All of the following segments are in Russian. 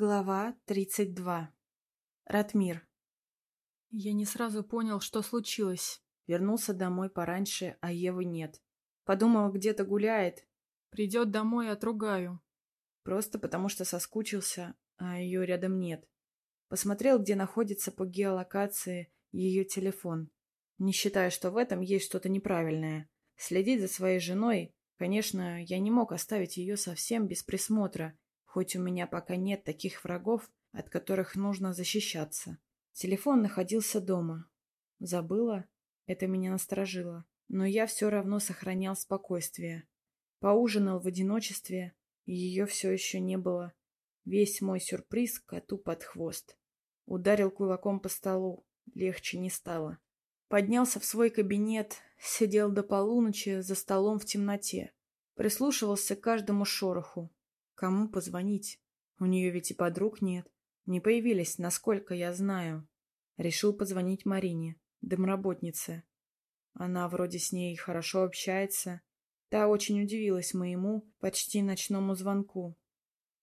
Глава 32. Ратмир. Я не сразу понял, что случилось. Вернулся домой пораньше, а Евы нет. Подумал, где-то гуляет. Придет домой, отругаю. Просто потому, что соскучился, а ее рядом нет. Посмотрел, где находится по геолокации ее телефон. Не считая, что в этом есть что-то неправильное. Следить за своей женой, конечно, я не мог оставить ее совсем без присмотра, хоть у меня пока нет таких врагов, от которых нужно защищаться. Телефон находился дома. Забыла? Это меня насторожило. Но я все равно сохранял спокойствие. Поужинал в одиночестве, и ее все еще не было. Весь мой сюрприз коту под хвост. Ударил кулаком по столу. Легче не стало. Поднялся в свой кабинет, сидел до полуночи за столом в темноте. Прислушивался к каждому шороху. Кому позвонить? У нее ведь и подруг нет. Не появились, насколько я знаю. Решил позвонить Марине, домработнице. Она вроде с ней хорошо общается. Та очень удивилась моему почти ночному звонку.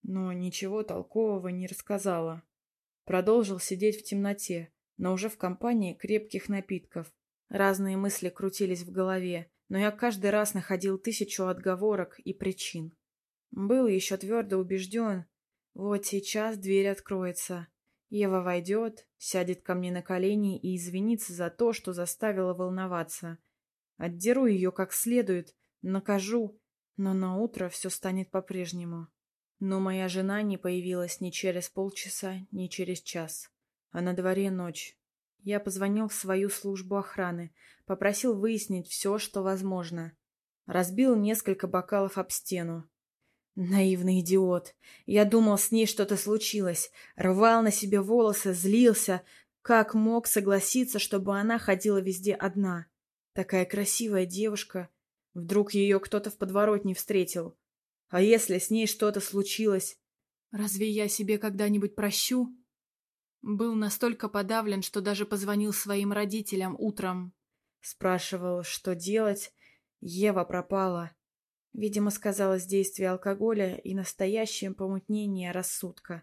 Но ничего толкового не рассказала. Продолжил сидеть в темноте, но уже в компании крепких напитков. Разные мысли крутились в голове, но я каждый раз находил тысячу отговорок и причин. Был еще твердо убежден, вот сейчас дверь откроется. Ева войдет, сядет ко мне на колени и извинится за то, что заставила волноваться. Отдеру ее как следует, накажу, но на утро все станет по-прежнему. Но моя жена не появилась ни через полчаса, ни через час. А на дворе ночь. Я позвонил в свою службу охраны, попросил выяснить все, что возможно. Разбил несколько бокалов об стену. Наивный идиот. Я думал, с ней что-то случилось. Рвал на себе волосы, злился. Как мог согласиться, чтобы она ходила везде одна? Такая красивая девушка. Вдруг ее кто-то в подворотне встретил. А если с ней что-то случилось? Разве я себе когда-нибудь прощу? Был настолько подавлен, что даже позвонил своим родителям утром. Спрашивал, что делать. Ева пропала. Видимо, сказалось действие алкоголя и настоящее помутнение рассудка.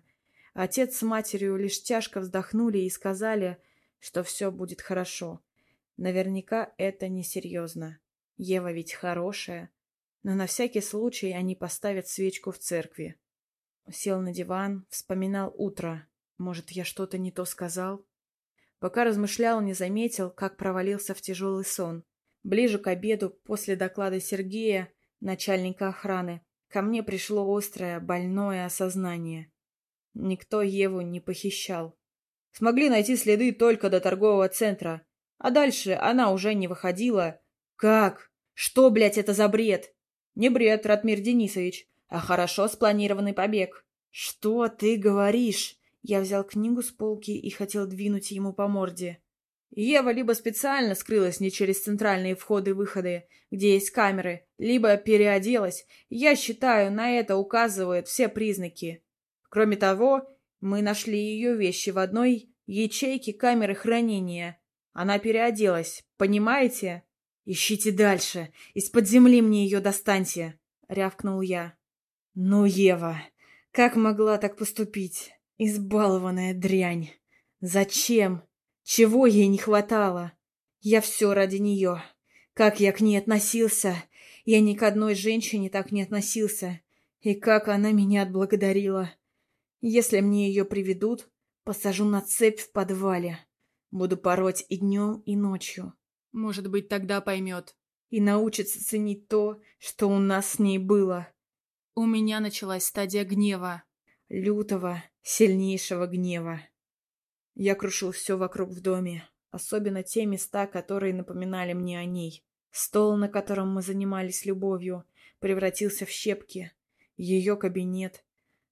Отец с матерью лишь тяжко вздохнули и сказали, что все будет хорошо. Наверняка это несерьезно. Ева ведь хорошая. Но на всякий случай они поставят свечку в церкви. Сел на диван, вспоминал утро. Может, я что-то не то сказал? Пока размышлял, не заметил, как провалился в тяжелый сон. Ближе к обеду, после доклада Сергея, начальника охраны, ко мне пришло острое, больное осознание. Никто Еву не похищал. Смогли найти следы только до торгового центра. А дальше она уже не выходила. Как? Что, блядь, это за бред? Не бред, Ратмир Денисович, а хорошо спланированный побег. Что ты говоришь? Я взял книгу с полки и хотел двинуть ему по морде. Ева либо специально скрылась не через центральные входы-выходы, где есть камеры, либо переоделась. Я считаю, на это указывают все признаки. Кроме того, мы нашли ее вещи в одной ячейке камеры хранения. Она переоделась, понимаете? «Ищите дальше. Из-под земли мне ее достаньте», — рявкнул я. «Ну, Ева, как могла так поступить? Избалованная дрянь. Зачем?» Чего ей не хватало? Я все ради нее. Как я к ней относился? Я ни к одной женщине так не относился. И как она меня отблагодарила. Если мне ее приведут, посажу на цепь в подвале. Буду пороть и днем, и ночью. Может быть, тогда поймет. И научится ценить то, что у нас с ней было. У меня началась стадия гнева. Лютого, сильнейшего гнева. Я крушил все вокруг в доме, особенно те места, которые напоминали мне о ней. Стол, на котором мы занимались любовью, превратился в щепки. Ее кабинет.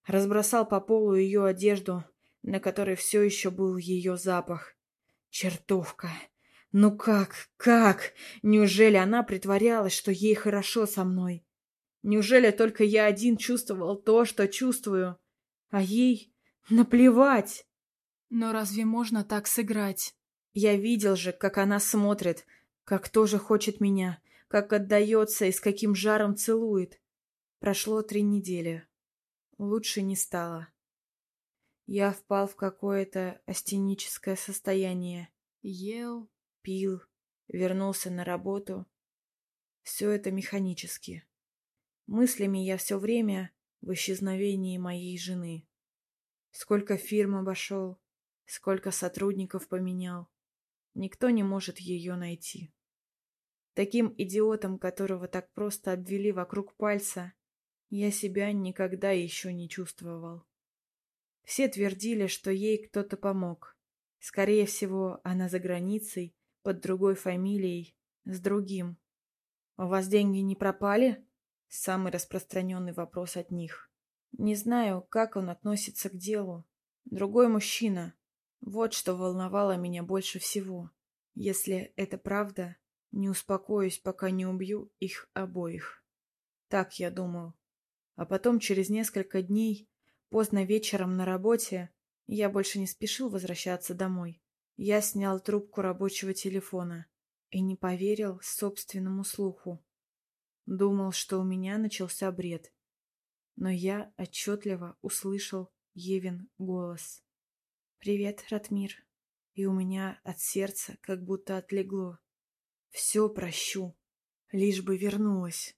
Разбросал по полу ее одежду, на которой все еще был ее запах. Чертовка! Ну как, как? Неужели она притворялась, что ей хорошо со мной? Неужели только я один чувствовал то, что чувствую? А ей наплевать? Но разве можно так сыграть? Я видел же, как она смотрит, как тоже хочет меня, как отдается и с каким жаром целует. Прошло три недели. Лучше не стало. Я впал в какое-то астеническое состояние. Ел, пил, вернулся на работу. Все это механически. Мыслями я все время в исчезновении моей жены. Сколько фирм обошел, сколько сотрудников поменял. Никто не может ее найти. Таким идиотом, которого так просто обвели вокруг пальца, я себя никогда еще не чувствовал. Все твердили, что ей кто-то помог. Скорее всего, она за границей, под другой фамилией, с другим. «У вас деньги не пропали?» Самый распространенный вопрос от них. Не знаю, как он относится к делу. Другой мужчина. Вот что волновало меня больше всего. Если это правда, не успокоюсь, пока не убью их обоих. Так я думал. А потом, через несколько дней, поздно вечером на работе, я больше не спешил возвращаться домой. Я снял трубку рабочего телефона и не поверил собственному слуху. Думал, что у меня начался бред. Но я отчетливо услышал Евин голос. «Привет, Ратмир». И у меня от сердца как будто отлегло. Все прощу, лишь бы вернулась.